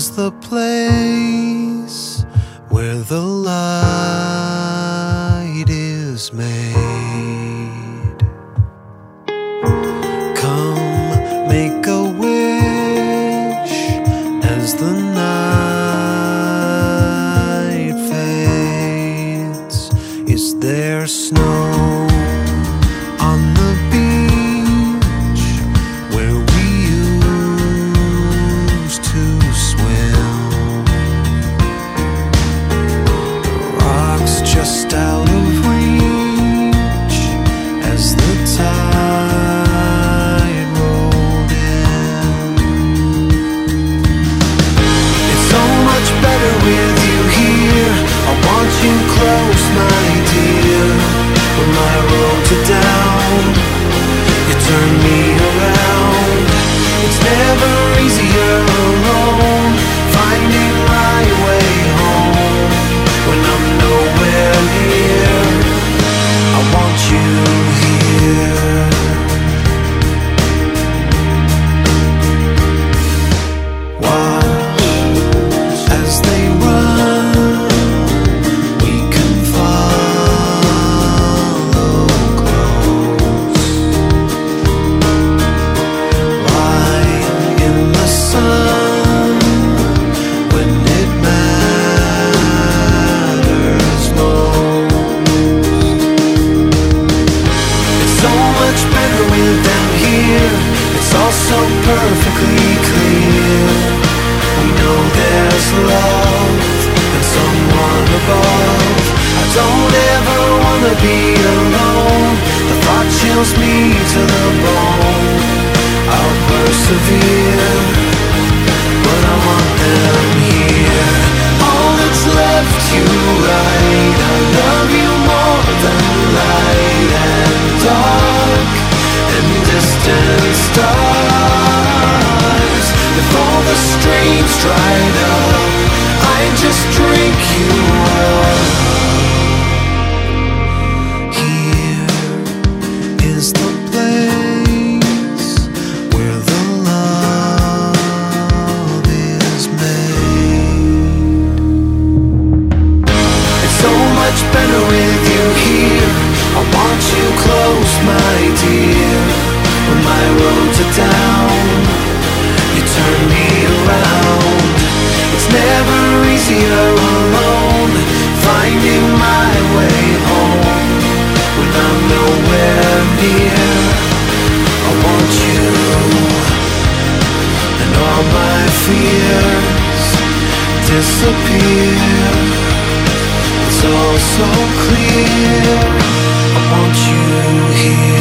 is the place where the light is made. Come make a wish as the night fades. Is there snow I don't ever wanna be alone. The thought chills me to the bone. I'll persevere, but I want them here. All that's left, you right. I love you more than light and dark and distant stars. If all the streams dried up, I'd just drink you I want you And all my fears disappear. It's all so clear. I want you here.